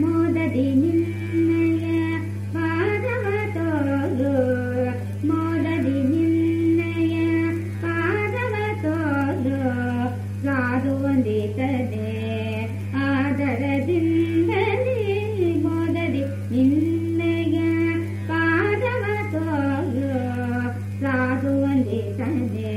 मोददि निन्नय पादवतोदु मोददि निन्नय मोदी साधु वन्दितदे तोरु मोददि निन्नय रा साधु वन्दितदे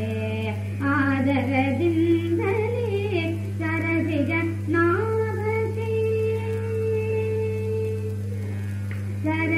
da da